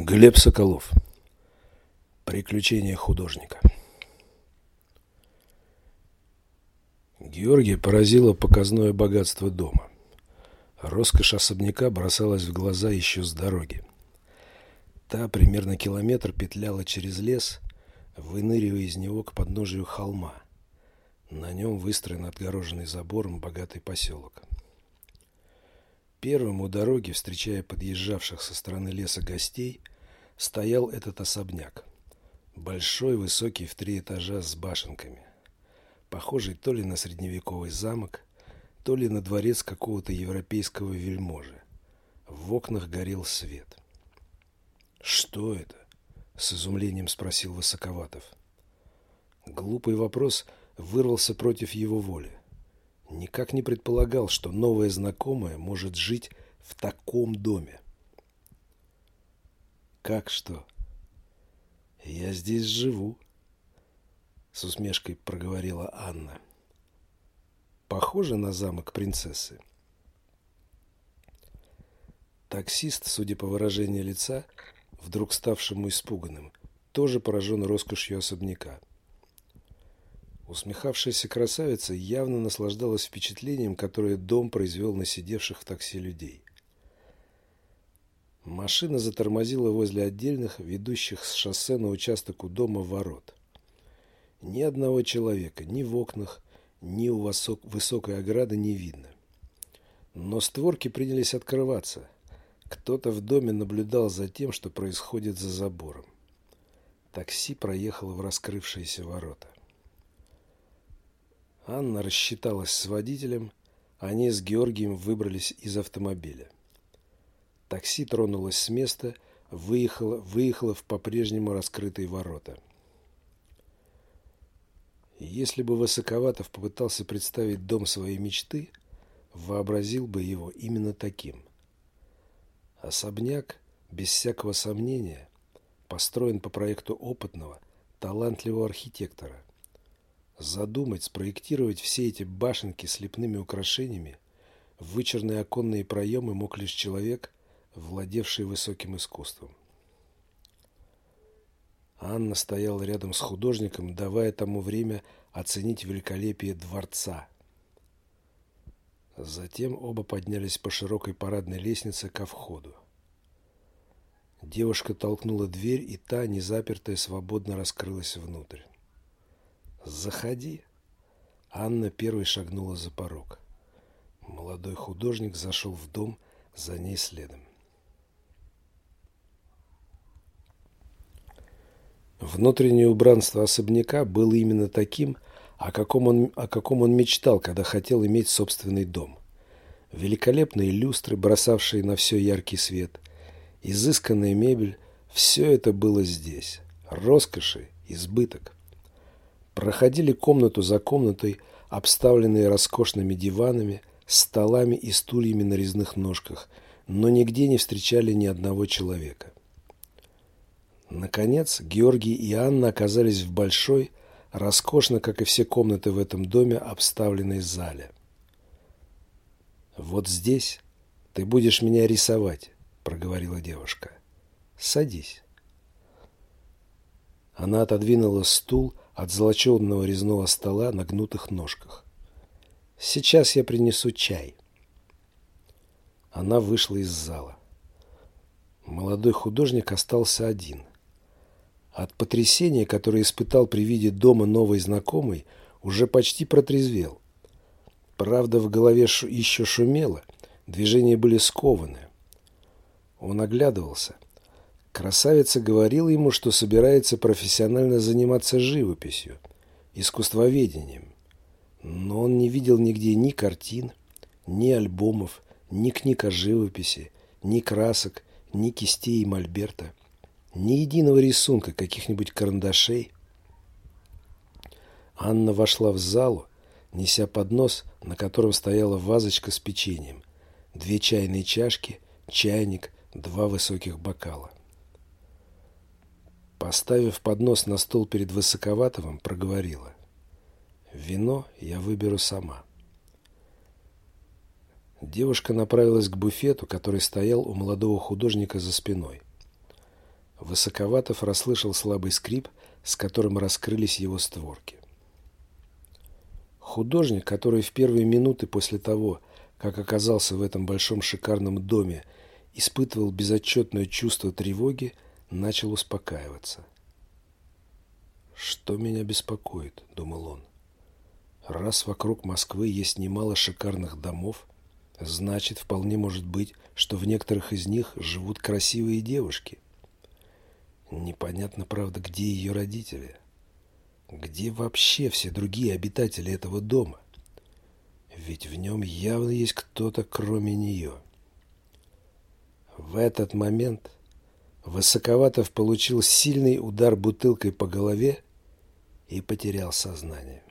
Глеб Соколов. Приключения художника. Георгия поразило показное богатство дома. Роскошь особняка бросалась в глаза еще с дороги. Та примерно километр петляла через лес, выныривая из него к подножию холма. На нем выстроен отгороженный забором богатый поселок. Первым у дороги, встречая подъезжавших со стороны леса гостей, стоял этот особняк. Большой, высокий, в три этажа с башенками. Похожий то ли на средневековый замок, то ли на дворец какого-то европейского вельможи. В окнах горел свет. «Что это?» — с изумлением спросил Высоковатов. Глупый вопрос вырвался против его воли. Никак не предполагал, что новая знакомая может жить в таком доме. Как что? Я здесь живу, с усмешкой проговорила Анна. Похоже на замок принцессы. Таксист, судя по выражению лица, вдруг ставшему испуганным, тоже поражен роскошью особняка. Усмехавшаяся красавица явно наслаждалась впечатлением, которое дом произвел на сидевших в такси людей. Машина затормозила возле отдельных, ведущих с шоссе на участок у дома ворот. Ни одного человека ни в окнах, ни у высокой ограды не видно. Но створки принялись открываться. Кто-то в доме наблюдал за тем, что происходит за забором. Такси проехало в раскрывшиеся ворота. Анна рассчиталась с водителем, они с Георгием выбрались из автомобиля. Такси тронулось с места, выехало, выехало в по-прежнему раскрытые ворота. Если бы Высоковатов попытался представить дом своей мечты, вообразил бы его именно таким. Особняк, без всякого сомнения, построен по проекту опытного, талантливого архитектора. Задумать, спроектировать все эти башенки с лепными украшениями, вычерные оконные проемы мог лишь человек, владевший высоким искусством. Анна стояла рядом с художником, давая тому время оценить великолепие дворца. Затем оба поднялись по широкой парадной лестнице ко входу. Девушка толкнула дверь, и та, незапертая, свободно раскрылась внутрь. «Заходи!» Анна первой шагнула за порог. Молодой художник зашел в дом за ней следом. Внутреннее убранство особняка было именно таким, о каком, он, о каком он мечтал, когда хотел иметь собственный дом. Великолепные люстры, бросавшие на все яркий свет, изысканная мебель – все это было здесь. Роскоши, избыток проходили комнату за комнатой, обставленные роскошными диванами, столами и стульями на резных ножках, но нигде не встречали ни одного человека. Наконец, Георгий и Анна оказались в большой, роскошно, как и все комнаты в этом доме, обставленной зале. «Вот здесь ты будешь меня рисовать», — проговорила девушка. «Садись». Она отодвинула стул, от золоченного резного стола на гнутых ножках. «Сейчас я принесу чай». Она вышла из зала. Молодой художник остался один. От потрясения, которое испытал при виде дома новой знакомой, уже почти протрезвел. Правда, в голове еще шумело, движения были скованы. Он оглядывался – Красавица говорила ему, что собирается профессионально заниматься живописью, искусствоведением. Но он не видел нигде ни картин, ни альбомов, ни книг о живописи, ни красок, ни кистей и мольберта, ни единого рисунка каких-нибудь карандашей. Анна вошла в залу, неся поднос, на котором стояла вазочка с печеньем, две чайные чашки, чайник, два высоких бокала. Поставив поднос на стол перед Высоковатовым, проговорила. «Вино я выберу сама». Девушка направилась к буфету, который стоял у молодого художника за спиной. Высоковатов расслышал слабый скрип, с которым раскрылись его створки. Художник, который в первые минуты после того, как оказался в этом большом шикарном доме, испытывал безотчетное чувство тревоги, начал успокаиваться. «Что меня беспокоит?» – думал он. «Раз вокруг Москвы есть немало шикарных домов, значит, вполне может быть, что в некоторых из них живут красивые девушки. Непонятно, правда, где ее родители. Где вообще все другие обитатели этого дома? Ведь в нем явно есть кто-то, кроме нее». В этот момент Высоковатов получил сильный удар бутылкой по голове и потерял сознание.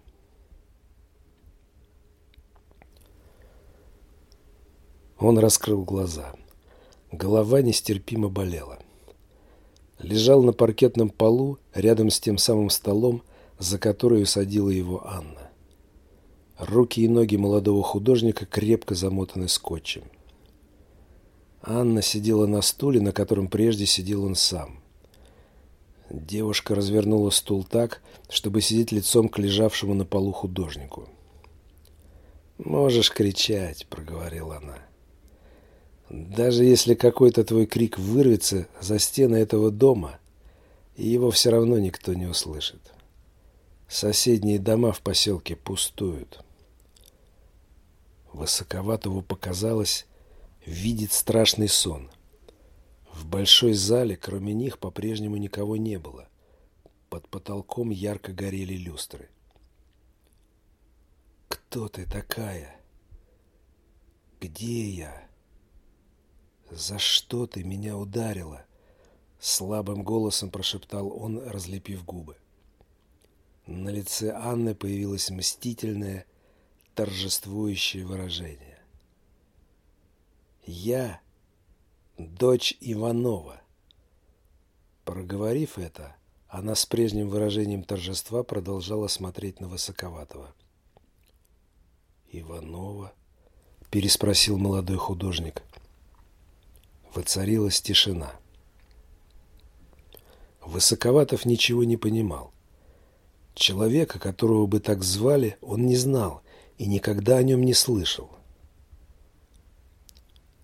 Он раскрыл глаза. Голова нестерпимо болела. Лежал на паркетном полу рядом с тем самым столом, за который усадила его Анна. Руки и ноги молодого художника крепко замотаны скотчем. Анна сидела на стуле, на котором прежде сидел он сам. Девушка развернула стул так, чтобы сидеть лицом к лежавшему на полу художнику. «Можешь кричать», — проговорила она. «Даже если какой-то твой крик вырвется за стены этого дома, его все равно никто не услышит. Соседние дома в поселке пустуют». Высоковатову показалось, видит страшный сон. В большой зале, кроме них, по-прежнему никого не было. Под потолком ярко горели люстры. «Кто ты такая? Где я? За что ты меня ударила?» Слабым голосом прошептал он, разлепив губы. На лице Анны появилось мстительное, торжествующее выражение. Я дочь Иванова. Проговорив это, она с прежним выражением торжества продолжала смотреть на Высоковатого. «Иванова?» – переспросил молодой художник. Воцарилась тишина. Высоковатов ничего не понимал. Человека, которого бы так звали, он не знал и никогда о нем не слышал.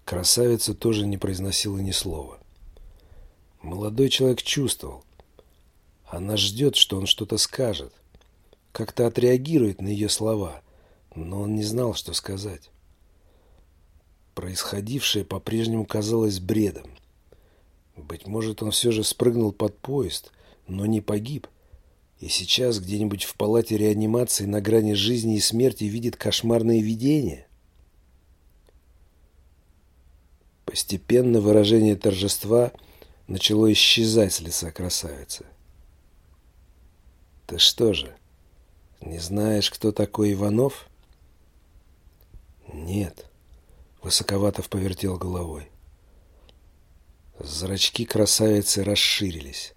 Красавица тоже не произносила ни слова. Молодой человек чувствовал. Она ждет, что он что-то скажет. Как-то отреагирует на ее слова, но он не знал, что сказать. Происходившее по-прежнему казалось бредом. Быть может, он все же спрыгнул под поезд, но не погиб. И сейчас где-нибудь в палате реанимации на грани жизни и смерти видит кошмарные видения. Постепенно выражение торжества начало исчезать с лица красавицы. «Ты что же, не знаешь, кто такой Иванов?» «Нет», — Высоковатов повертел головой. Зрачки красавицы расширились.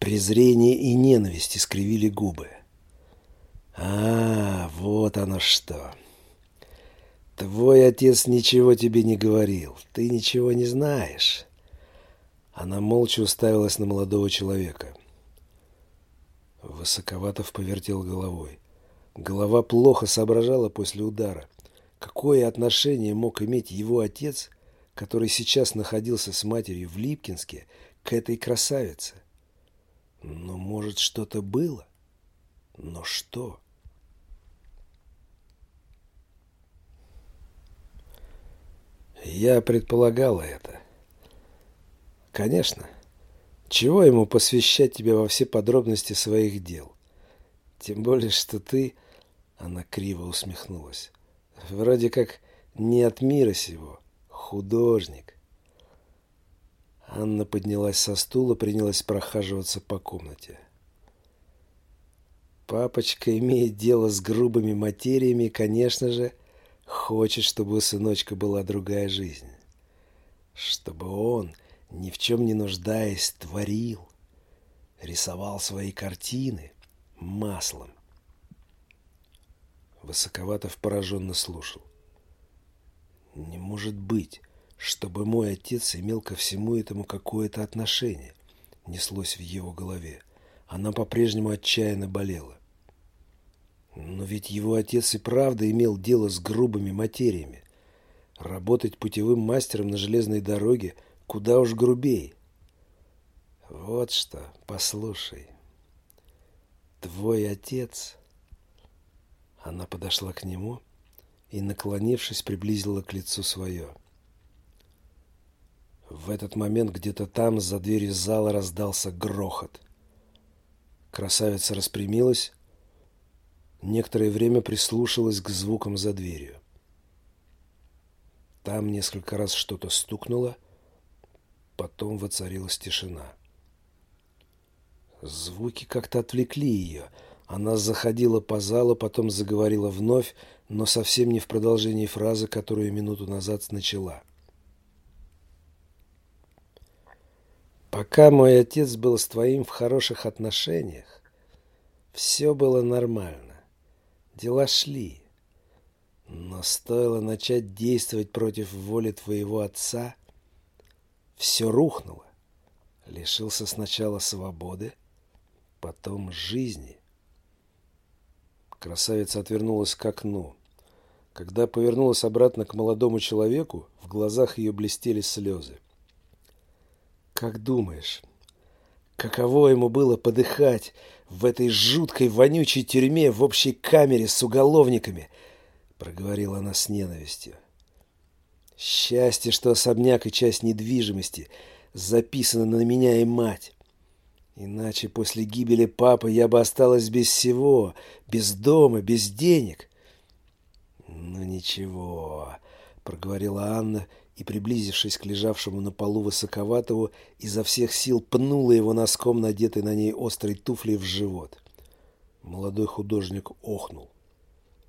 Презрение и ненависть искривили губы. «А, вот оно что!» Твой отец ничего тебе не говорил. Ты ничего не знаешь. Она молча уставилась на молодого человека. Высоковатов повертел головой. Голова плохо соображала после удара. Какое отношение мог иметь его отец, который сейчас находился с матерью в Липкинске, к этой красавице? Но, может, что-то было? Но что? Я предполагала это. Конечно. Чего ему посвящать тебя во все подробности своих дел? Тем более, что ты... Она криво усмехнулась. Вроде как не от мира сего. Художник. Анна поднялась со стула, принялась прохаживаться по комнате. Папочка имеет дело с грубыми материями, конечно же, Хочет, чтобы у сыночка была другая жизнь. Чтобы он, ни в чем не нуждаясь, творил. Рисовал свои картины маслом. Высоковатов пораженно слушал. Не может быть, чтобы мой отец имел ко всему этому какое-то отношение. неслось в его голове. Она по-прежнему отчаянно болела. Но ведь его отец и правда имел дело с грубыми материями. Работать путевым мастером на железной дороге куда уж грубей. Вот что, послушай. Твой отец... Она подошла к нему и, наклонившись, приблизила к лицу свое. В этот момент где-то там, за дверью зала, раздался грохот. Красавица распрямилась, некоторое время прислушалась к звукам за дверью. Там несколько раз что-то стукнуло, потом воцарилась тишина. Звуки как-то отвлекли ее. Она заходила по залу, потом заговорила вновь, но совсем не в продолжении фразы, которую минуту назад начала. Пока мой отец был с твоим в хороших отношениях, все было нормально. Дела шли. Но стоило начать действовать против воли твоего отца, все рухнуло. Лишился сначала свободы, потом жизни. Красавица отвернулась к окну. Когда повернулась обратно к молодому человеку, в глазах ее блестели слезы. «Как думаешь, каково ему было подыхать в этой жуткой вонючей тюрьме в общей камере с уголовниками?» проговорила она с ненавистью. «Счастье, что особняк и часть недвижимости записаны на меня и мать. Иначе после гибели папы я бы осталась без всего, без дома, без денег. Ну ничего, проговорила Анна и, приблизившись к лежавшему на полу Высоковатову, изо всех сил пнула его носком, надетой на ней острой туфлей в живот. Молодой художник охнул.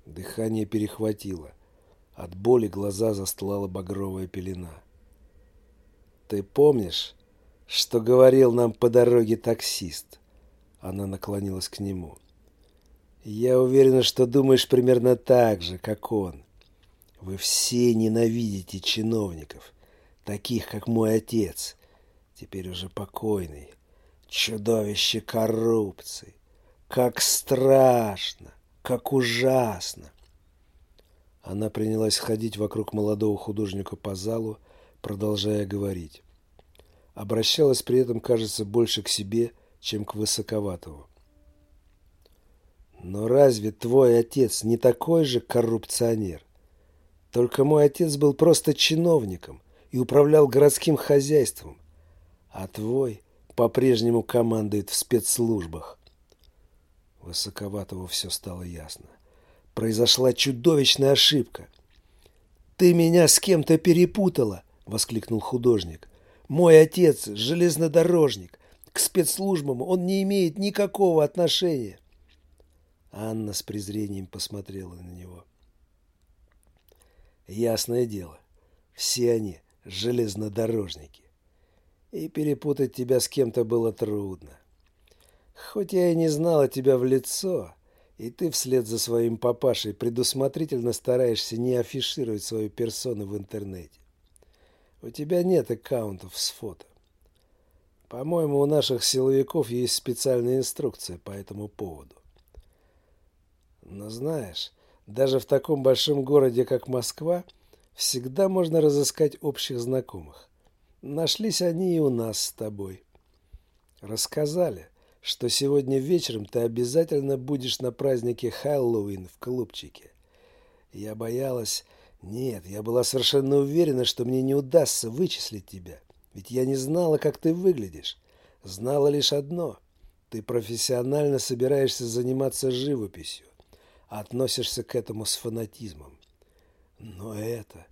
Дыхание перехватило. От боли глаза застлала багровая пелена. «Ты помнишь, что говорил нам по дороге таксист. Она наклонилась к нему. Я уверена, что думаешь примерно так же, как он. Вы все ненавидите чиновников, таких, как мой отец, теперь уже покойный. Чудовище коррупции. Как страшно, как ужасно. Она принялась ходить вокруг молодого художника по залу, продолжая говорить обращалась при этом, кажется, больше к себе, чем к Высоковатову. Но разве твой отец не такой же коррупционер? Только мой отец был просто чиновником и управлял городским хозяйством, а твой по-прежнему командует в спецслужбах. Высоковатову все стало ясно. Произошла чудовищная ошибка. «Ты меня с кем-то перепутала!» — воскликнул художник. Мой отец – железнодорожник. К спецслужбам он не имеет никакого отношения. Анна с презрением посмотрела на него. Ясное дело, все они железнодорожники. И перепутать тебя с кем-то было трудно. Хоть я и не знала тебя в лицо, и ты вслед за своим папашей предусмотрительно стараешься не афишировать свою персону в интернете. У тебя нет аккаунтов с фото. По-моему, у наших силовиков есть специальная инструкция по этому поводу. Но знаешь, даже в таком большом городе, как Москва, всегда можно разыскать общих знакомых. Нашлись они и у нас с тобой. Рассказали, что сегодня вечером ты обязательно будешь на празднике Хэллоуин в клубчике. Я боялась, нет, я была совершенно уверена, что мне не удастся вычислить тебя. Ведь я не знала, как ты выглядишь. Знала лишь одно. Ты профессионально собираешься заниматься живописью. Относишься к этому с фанатизмом. Но это...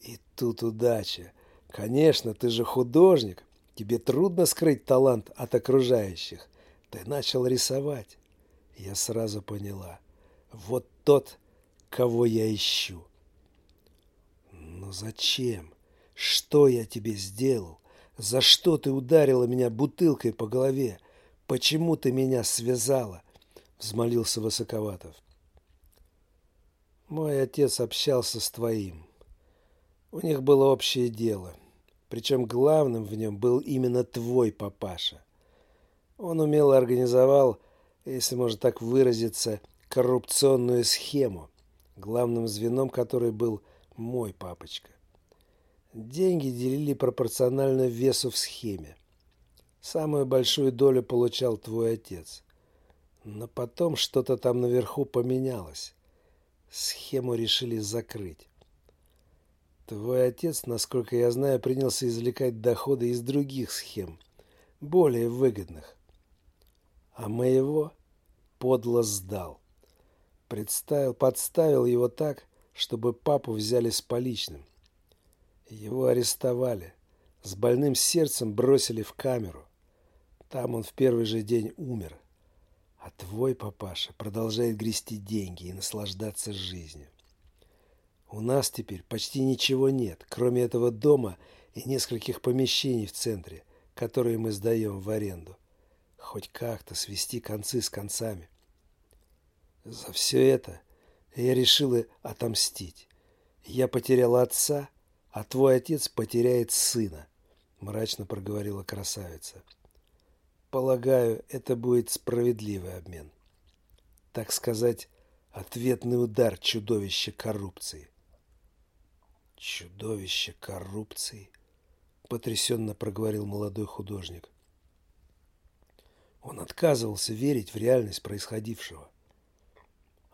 И тут удача. Конечно, ты же художник. Тебе трудно скрыть талант от окружающих. Ты начал рисовать. Я сразу поняла. Вот тот, кого я ищу. Но зачем? Что я тебе сделал? За что ты ударила меня бутылкой по голове? Почему ты меня связала? Взмолился Высоковатов. Мой отец общался с твоим. У них было общее дело. Причем главным в нем был именно твой папаша. Он умело организовал, если можно так выразиться, коррупционную схему, главным звеном которой был мой папочка. Деньги делили пропорционально весу в схеме. Самую большую долю получал твой отец. Но потом что-то там наверху поменялось. Схему решили закрыть. Твой отец, насколько я знаю, принялся извлекать доходы из других схем, более выгодных. А моего подло сдал. Представил, подставил его так, чтобы папу взяли с поличным. Его арестовали, с больным сердцем бросили в камеру. Там он в первый же день умер. А твой папаша продолжает грести деньги и наслаждаться жизнью. У нас теперь почти ничего нет, кроме этого дома и нескольких помещений в центре, которые мы сдаем в аренду. Хоть как-то свести концы с концами. За все это я решила отомстить. Я потеряла отца, а твой отец потеряет сына, мрачно проговорила красавица. Полагаю, это будет справедливый обмен. Так сказать, ответный удар чудовища коррупции. Чудовище коррупции, потрясенно проговорил молодой художник. Он отказывался верить в реальность происходившего.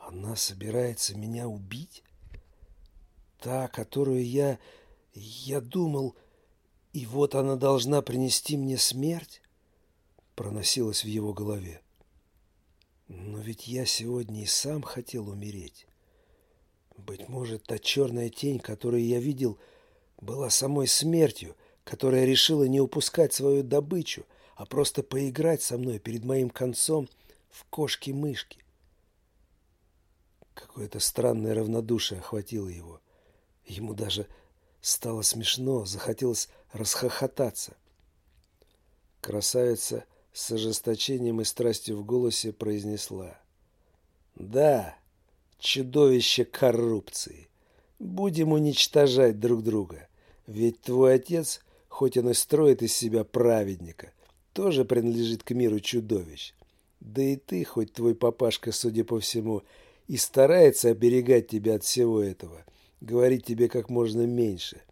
Она собирается меня убить? Та, которую я... я думал... И вот она должна принести мне смерть? Проносилось в его голове. Но ведь я сегодня и сам хотел умереть. Быть может, та черная тень, которую я видел, была самой смертью, которая решила не упускать свою добычу, а просто поиграть со мной перед моим концом в кошки-мышки. Какое-то странное равнодушие охватило его. Ему даже стало смешно, захотелось расхохотаться. Красавица с ожесточением и страстью в голосе произнесла. «Да, чудовище коррупции. Будем уничтожать друг друга. Ведь твой отец, хоть он и строит из себя праведника, тоже принадлежит к миру чудовищ. Да и ты, хоть твой папашка, судя по всему, и старается оберегать тебя от всего этого, говорить тебе как можно меньше.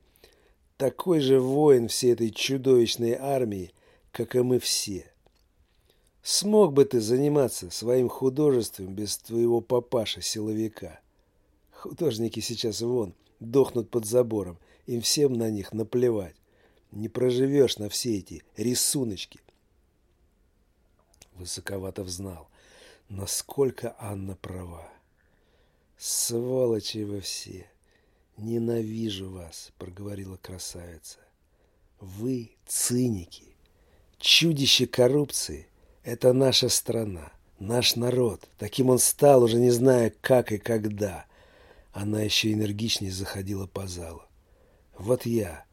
Такой же воин всей этой чудовищной армии, как и мы все. Смог бы ты заниматься своим художеством без твоего папаша-силовика? Художники сейчас вон, дохнут под забором, им всем на них наплевать. Не проживешь на все эти рисуночки. Высоковатов знал, насколько Анна права. Сволочи вы все! Ненавижу вас, проговорила красавица. Вы циники, чудище коррупции, это наша страна, наш народ. Таким он стал, уже не зная, как и когда. Она еще энергичнее заходила по залу. Вот я,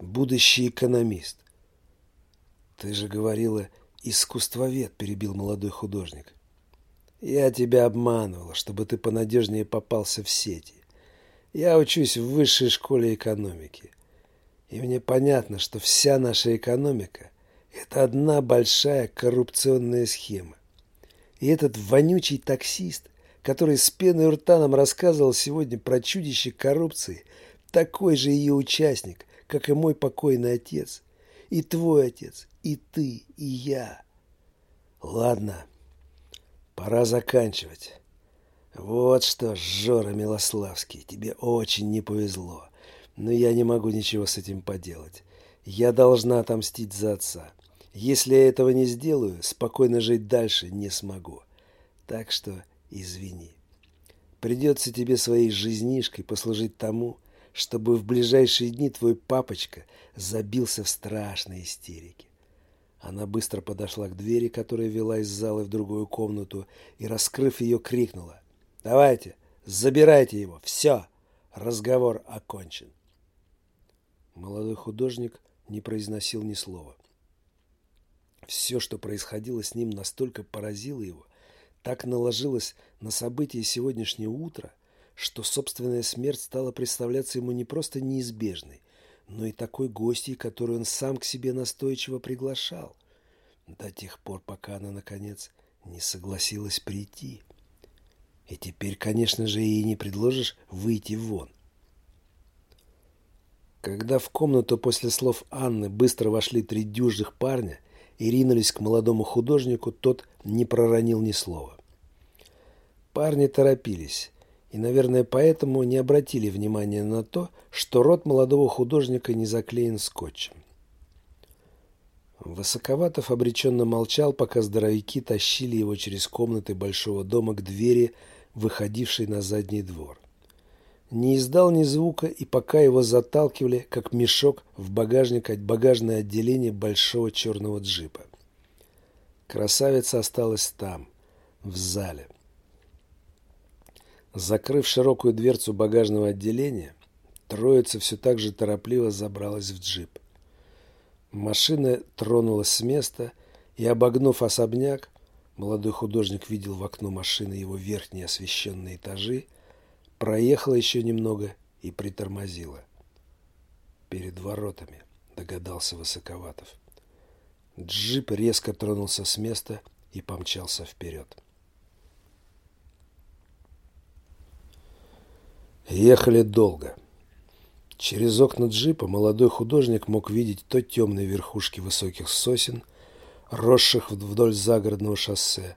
будущий экономист. Ты же говорила, искусствовед, перебил молодой художник. Я тебя обманывала, чтобы ты понадежнее попался в сети. Я учусь в высшей школе экономики. И мне понятно, что вся наша экономика это одна большая коррупционная схема. И этот вонючий таксист, который с пеной у рта нам рассказывал сегодня про чудище коррупции, такой же ее участник, как и мой покойный отец, и твой отец, и ты, и я. Ладно, пора заканчивать. Вот что, Жора Милославский, тебе очень не повезло, но я не могу ничего с этим поделать. Я должна отомстить за отца. Если я этого не сделаю, спокойно жить дальше не смогу. Так что извини. Придется тебе своей жизнишкой послужить тому, чтобы в ближайшие дни твой папочка забился в страшной истерике. Она быстро подошла к двери, которая вела из зала в другую комнату, и, раскрыв ее, крикнула. «Давайте, забирайте его! Все! Разговор окончен!» Молодой художник не произносил ни слова. Все, что происходило с ним, настолько поразило его, так наложилось на события сегодняшнего утра, что собственная смерть стала представляться ему не просто неизбежной, но и такой гостьей, которую он сам к себе настойчиво приглашал, до тех пор, пока она, наконец, не согласилась прийти. И теперь, конечно же, ей не предложишь выйти вон. Когда в комнату после слов Анны быстро вошли три дюжих парня и ринулись к молодому художнику, тот не проронил ни слова. Парни торопились и, наверное, поэтому не обратили внимания на то, что рот молодого художника не заклеен скотчем. Высоковатов обреченно молчал, пока здоровяки тащили его через комнаты большого дома к двери, выходившей на задний двор. Не издал ни звука, и пока его заталкивали, как мешок, в багажник багажное отделение большого черного джипа. Красавица осталась там, в зале. Закрыв широкую дверцу багажного отделения, троица все так же торопливо забралась в джип. Машина тронулась с места, и, обогнув особняк, молодой художник видел в окно машины его верхние освещенные этажи, проехала еще немного и притормозила. Перед воротами, догадался Высоковатов. Джип резко тронулся с места и помчался вперед. Ехали долго. Через окна джипа молодой художник мог видеть то темные верхушки высоких сосен, росших вдоль загородного шоссе,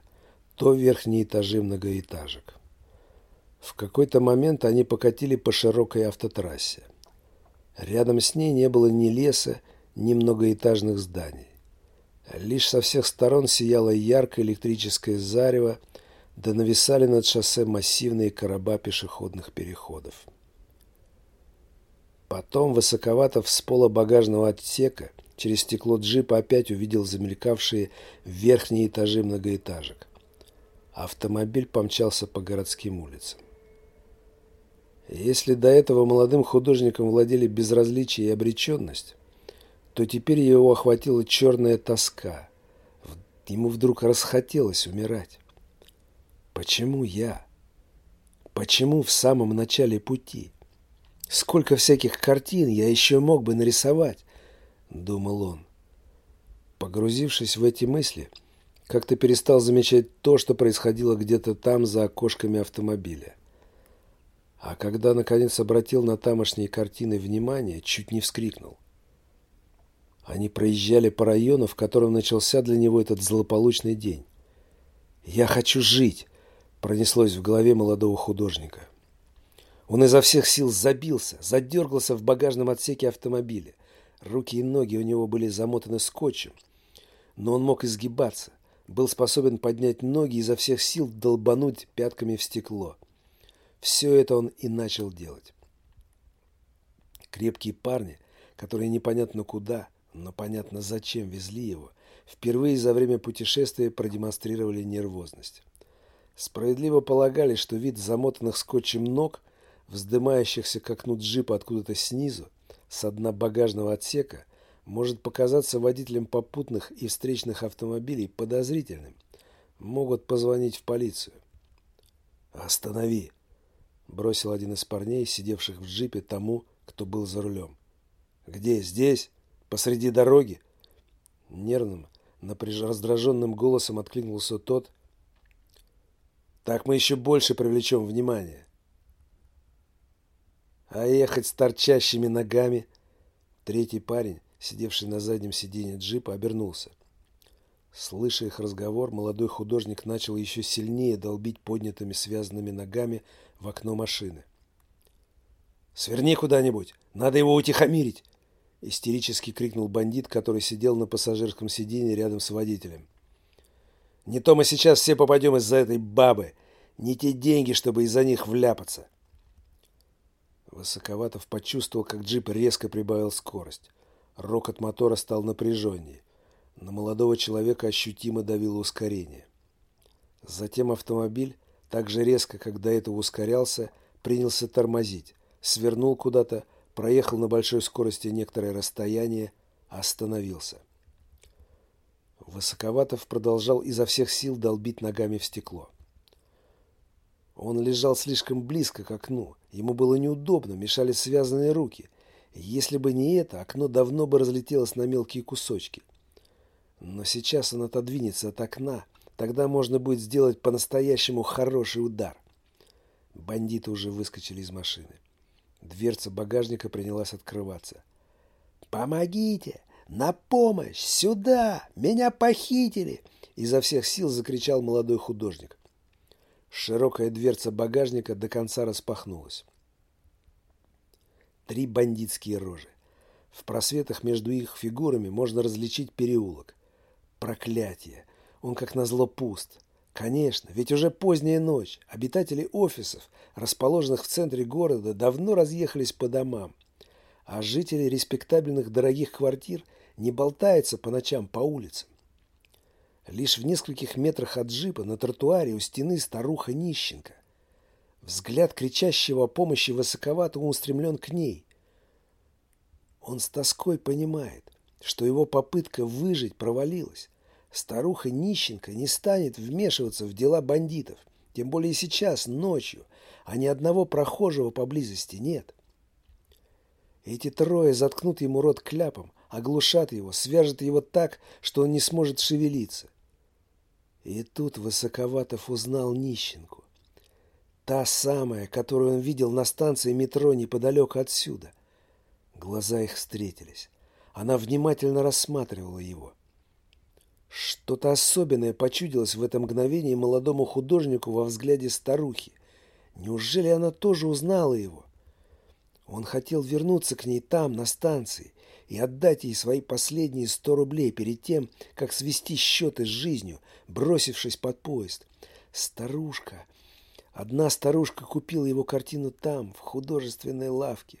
то верхние этажи многоэтажек. В какой-то момент они покатили по широкой автотрассе. Рядом с ней не было ни леса, ни многоэтажных зданий. Лишь со всех сторон сияло яркое электрическое зарево, да нависали над шоссе массивные короба пешеходных переходов. Потом высоковато с пола багажного отсека через стекло джипа опять увидел замелькавшие верхние этажи многоэтажек. Автомобиль помчался по городским улицам. Если до этого молодым художникам владели безразличие и обреченность, то теперь его охватила черная тоска. Ему вдруг расхотелось умирать. Почему я? Почему в самом начале пути? Сколько всяких картин я еще мог бы нарисовать, думал он. Погрузившись в эти мысли, как-то перестал замечать то, что происходило где-то там за окошками автомобиля. А когда, наконец, обратил на тамошние картины внимание, чуть не вскрикнул. Они проезжали по району, в котором начался для него этот злополучный день. «Я хочу жить!» Пронеслось в голове молодого художника. Он изо всех сил забился, задергался в багажном отсеке автомобиля. Руки и ноги у него были замотаны скотчем, но он мог изгибаться, был способен поднять ноги и изо всех сил долбануть пятками в стекло. Все это он и начал делать. Крепкие парни, которые непонятно куда, но понятно зачем везли его, впервые за время путешествия продемонстрировали нервозность. Справедливо полагали, что вид замотанных скотчем ног, вздымающихся к окну джипа откуда-то снизу, с дна багажного отсека, может показаться водителям попутных и встречных автомобилей подозрительным. Могут позвонить в полицию. «Останови!» – бросил один из парней, сидевших в джипе, тому, кто был за рулем. «Где? Здесь? Посреди дороги?» Нервным, напряж... раздраженным голосом откликнулся тот, так мы еще больше привлечем внимание. А ехать с торчащими ногами... Третий парень, сидевший на заднем сиденье джипа, обернулся. Слыша их разговор, молодой художник начал еще сильнее долбить поднятыми связанными ногами в окно машины. «Сверни куда-нибудь! Надо его утихомирить!» Истерически крикнул бандит, который сидел на пассажирском сиденье рядом с водителем. Не то мы сейчас все попадем из-за этой бабы. Не те деньги, чтобы из-за них вляпаться. Высоковатов почувствовал, как джип резко прибавил скорость. Рокот мотора стал напряженнее. На молодого человека ощутимо давило ускорение. Затем автомобиль, так же резко, как до этого ускорялся, принялся тормозить, свернул куда-то, проехал на большой скорости некоторое расстояние, остановился. Высоковатов продолжал изо всех сил долбить ногами в стекло. Он лежал слишком близко к окну. Ему было неудобно, мешали связанные руки. Если бы не это, окно давно бы разлетелось на мелкие кусочки. Но сейчас он отодвинется от окна, тогда можно будет сделать по-настоящему хороший удар. Бандиты уже выскочили из машины. Дверца багажника принялась открываться. «Помогите! На помощь! Сюда! Меня похитили!» Изо всех сил закричал молодой художник. Широкая дверца багажника до конца распахнулась. Три бандитские рожи. В просветах между их фигурами можно различить переулок. Проклятие! Он как назло пуст. Конечно, ведь уже поздняя ночь. Обитатели офисов, расположенных в центре города, давно разъехались по домам. А жители респектабельных дорогих квартир не болтаются по ночам по улицам. Лишь в нескольких метрах от джипа на тротуаре у стены старуха нищенка. Взгляд кричащего о помощи высоковато устремлен к ней. Он с тоской понимает, что его попытка выжить провалилась. Старуха нищенка не станет вмешиваться в дела бандитов, тем более сейчас, ночью, а ни одного прохожего поблизости нет. Эти трое заткнут ему рот кляпом, оглушат его, свяжут его так, что он не сможет шевелиться. И тут Высоковатов узнал нищенку. Та самая, которую он видел на станции метро неподалеку отсюда. Глаза их встретились. Она внимательно рассматривала его. Что-то особенное почудилось в это мгновение молодому художнику во взгляде старухи. Неужели она тоже узнала его? Он хотел вернуться к ней там, на станции, и отдать ей свои последние сто рублей перед тем, как свести счеты с жизнью, бросившись под поезд. Старушка, Одна старушка купила его картину там, в художественной лавке.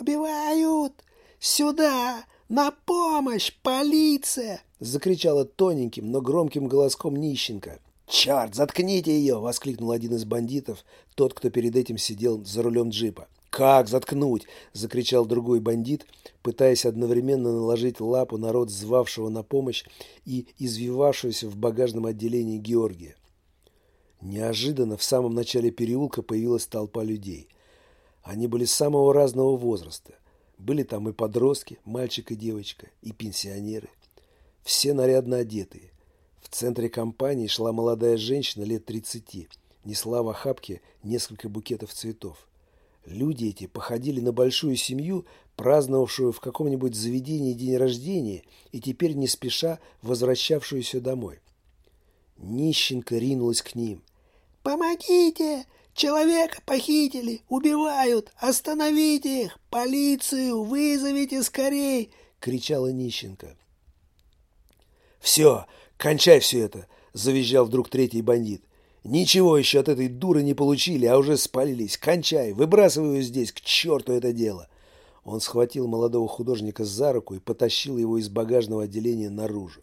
«Убивают! Сюда! На помощь! Полиция!» Закричала тоненьким, но громким голоском нищенка. «Черт, заткните ее!» — воскликнул один из бандитов, тот, кто перед этим сидел за рулем джипа. «Как заткнуть?» — закричал другой бандит, пытаясь одновременно наложить лапу на рот звавшего на помощь и извивавшегося в багажном отделении Георгия. Неожиданно в самом начале переулка появилась толпа людей. Они были самого разного возраста. Были там и подростки, мальчик и девочка, и пенсионеры. Все нарядно одетые. В центре компании шла молодая женщина лет 30, несла в охапке несколько букетов цветов. Люди эти походили на большую семью, праздновавшую в каком-нибудь заведении день рождения и теперь не спеша возвращавшуюся домой. Нищенка ринулась к ним. «Помогите! Человека похитили! Убивают! Остановите их! Полицию! Вызовите скорей!» — кричала нищенка. «Все! Кончай все это!» — завизжал вдруг третий бандит. «Ничего еще от этой дуры не получили, а уже спалились. Кончай! Выбрасывай ее здесь! К черту это дело!» Он схватил молодого художника за руку и потащил его из багажного отделения наружу.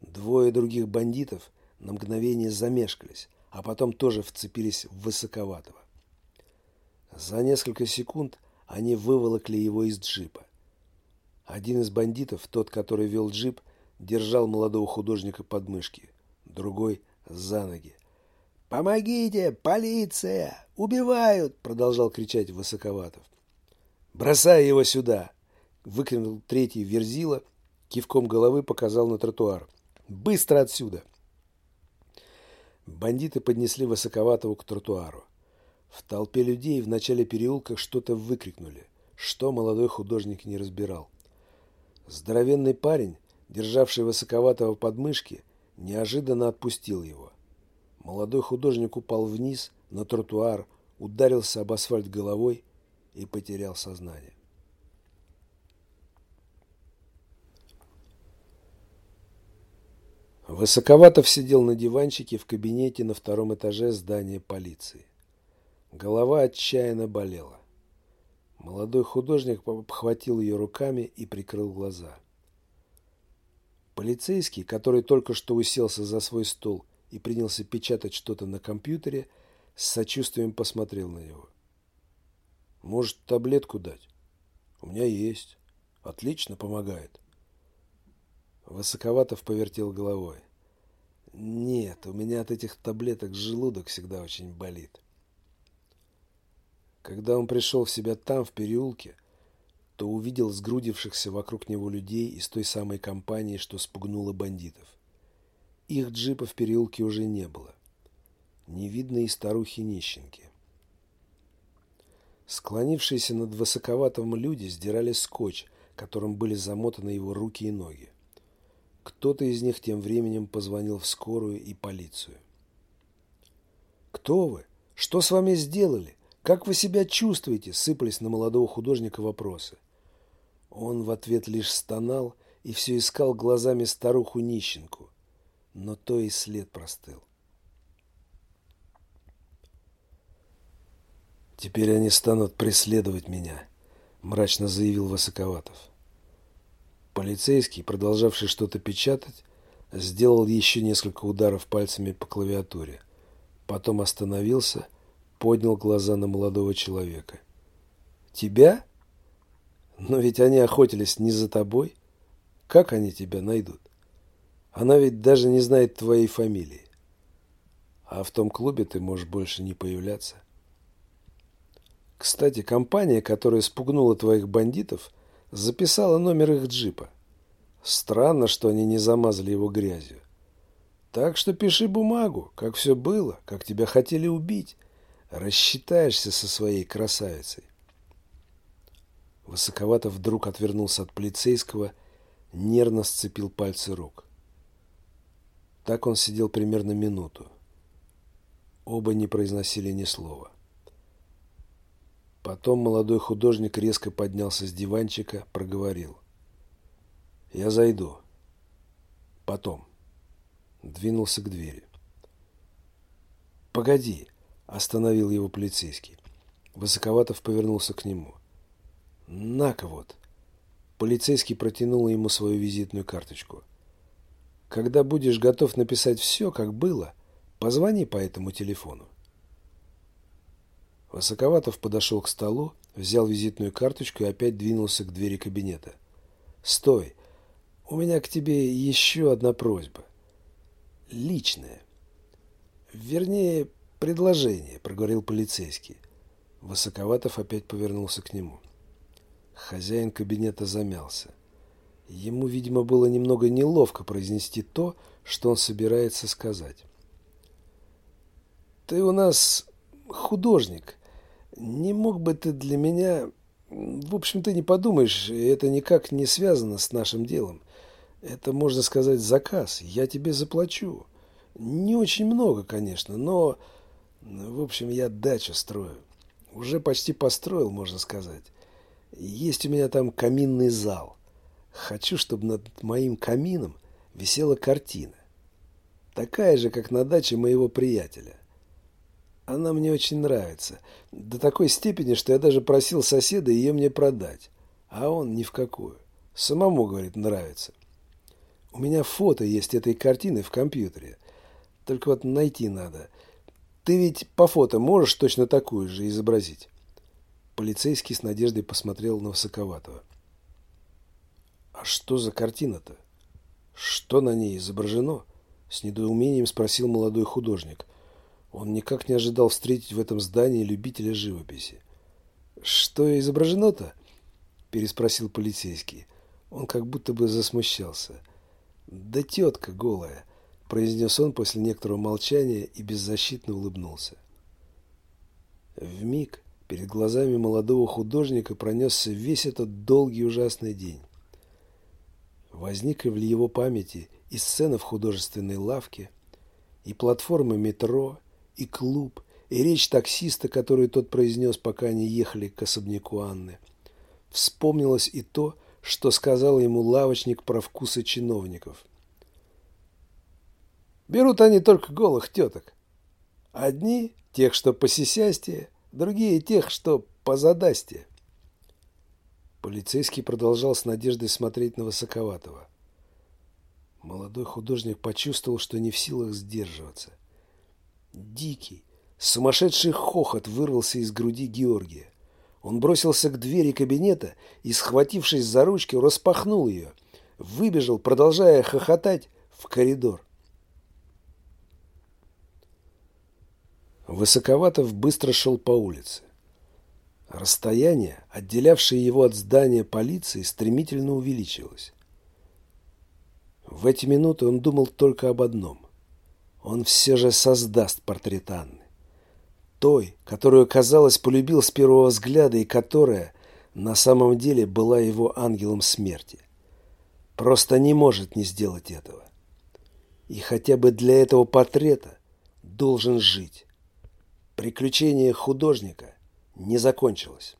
Двое других бандитов на мгновение замешкались, а потом тоже вцепились в Высоковатого. За несколько секунд они выволокли его из джипа. Один из бандитов, тот, который вел джип, держал молодого художника под мышки, другой — за ноги. «Помогите! Полиция! Убивают!» — продолжал кричать Высоковатов. «Бросай его сюда!» — выкрикнул третий Верзила, кивком головы показал на тротуар. «Быстро отсюда!» Бандиты поднесли Высоковатого к тротуару. В толпе людей в начале переулка что-то выкрикнули, что молодой художник не разбирал. Здоровенный парень, державший Высоковатого под мышки, неожиданно отпустил его. Молодой художник упал вниз, на тротуар, ударился об асфальт головой и потерял сознание. Высоковатов сидел на диванчике в кабинете на втором этаже здания полиции. Голова отчаянно болела. Молодой художник обхватил ее руками и прикрыл глаза. Полицейский, который только что уселся за свой стол и принялся печатать что-то на компьютере, с сочувствием посмотрел на него. «Может, таблетку дать? У меня есть. Отлично помогает». Высоковатов повертел головой. Нет, у меня от этих таблеток желудок всегда очень болит. Когда он пришел в себя там, в переулке, то увидел сгрудившихся вокруг него людей из той самой компании, что спугнула бандитов. Их джипа в переулке уже не было. Не видно и старухи-нищенки. Склонившиеся над высоковатым люди сдирали скотч, которым были замотаны его руки и ноги. Кто-то из них тем временем позвонил в скорую и полицию. «Кто вы? Что с вами сделали? Как вы себя чувствуете?» – сыпались на молодого художника вопросы. Он в ответ лишь стонал и все искал глазами старуху-нищенку, но то и след простыл. «Теперь они станут преследовать меня», – мрачно заявил Высоковатов. Полицейский, продолжавший что-то печатать, сделал еще несколько ударов пальцами по клавиатуре. Потом остановился, поднял глаза на молодого человека. «Тебя? Но ведь они охотились не за тобой. Как они тебя найдут? Она ведь даже не знает твоей фамилии. А в том клубе ты можешь больше не появляться. Кстати, компания, которая спугнула твоих бандитов, записала номер их джипа. Странно, что они не замазали его грязью. Так что пиши бумагу, как все было, как тебя хотели убить. Рассчитаешься со своей красавицей. Высоковато вдруг отвернулся от полицейского, нервно сцепил пальцы рук. Так он сидел примерно минуту. Оба не произносили ни слова. Потом молодой художник резко поднялся с диванчика, проговорил. «Я зайду. Потом». Двинулся к двери. «Погоди!» – остановил его полицейский. Высоковатов повернулся к нему. «На-ка вот!» Полицейский протянул ему свою визитную карточку. «Когда будешь готов написать все, как было, позвони по этому телефону». Высоковатов подошел к столу, взял визитную карточку и опять двинулся к двери кабинета. «Стой! У меня к тебе еще одна просьба. Личная. Вернее, предложение», — проговорил полицейский. Высоковатов опять повернулся к нему. Хозяин кабинета замялся. Ему, видимо, было немного неловко произнести то, что он собирается сказать. «Ты у нас художник. Не мог бы ты для меня... В общем, ты не подумаешь, это никак не связано с нашим делом. Это, можно сказать, заказ. Я тебе заплачу. Не очень много, конечно, но... В общем, я дачу строю. Уже почти построил, можно сказать. Есть у меня там каминный зал. Хочу, чтобы над моим камином висела картина. Такая же, как на даче моего приятеля. Она мне очень нравится. До такой степени, что я даже просил соседа ее мне продать. А он ни в какую. Самому, говорит, нравится. У меня фото есть этой картины в компьютере. Только вот найти надо. Ты ведь по фото можешь точно такую же изобразить? Полицейский с надеждой посмотрел на Высоковатого. А что за картина-то? Что на ней изображено? С недоумением спросил молодой художник – он никак не ожидал встретить в этом здании любителя живописи. «Что изображено-то?» – переспросил полицейский. Он как будто бы засмущался. «Да тетка голая», – произнес он после некоторого молчания и беззащитно улыбнулся. В миг перед глазами молодого художника пронесся весь этот долгий ужасный день. Возникли в его памяти и сцена в художественной лавке, и платформа метро, и клуб, и речь таксиста, которую тот произнес, пока они ехали к особняку Анны. Вспомнилось и то, что сказал ему лавочник про вкусы чиновников. Берут они только голых теток. Одни – тех, что по сисястие, другие – тех, что по задастие. Полицейский продолжал с надеждой смотреть на Высоковатого. Молодой художник почувствовал, что не в силах сдерживаться – Дикий, сумасшедший хохот вырвался из груди Георгия. Он бросился к двери кабинета и, схватившись за ручку, распахнул ее. Выбежал, продолжая хохотать, в коридор. Высоковатов быстро шел по улице. Расстояние, отделявшее его от здания полиции, стремительно увеличилось. В эти минуты он думал только об одном. Он все же создаст портрет Анны. Той, которую, казалось, полюбил с первого взгляда и которая на самом деле была его ангелом смерти. Просто не может не сделать этого. И хотя бы для этого портрета должен жить. Приключение художника не закончилось.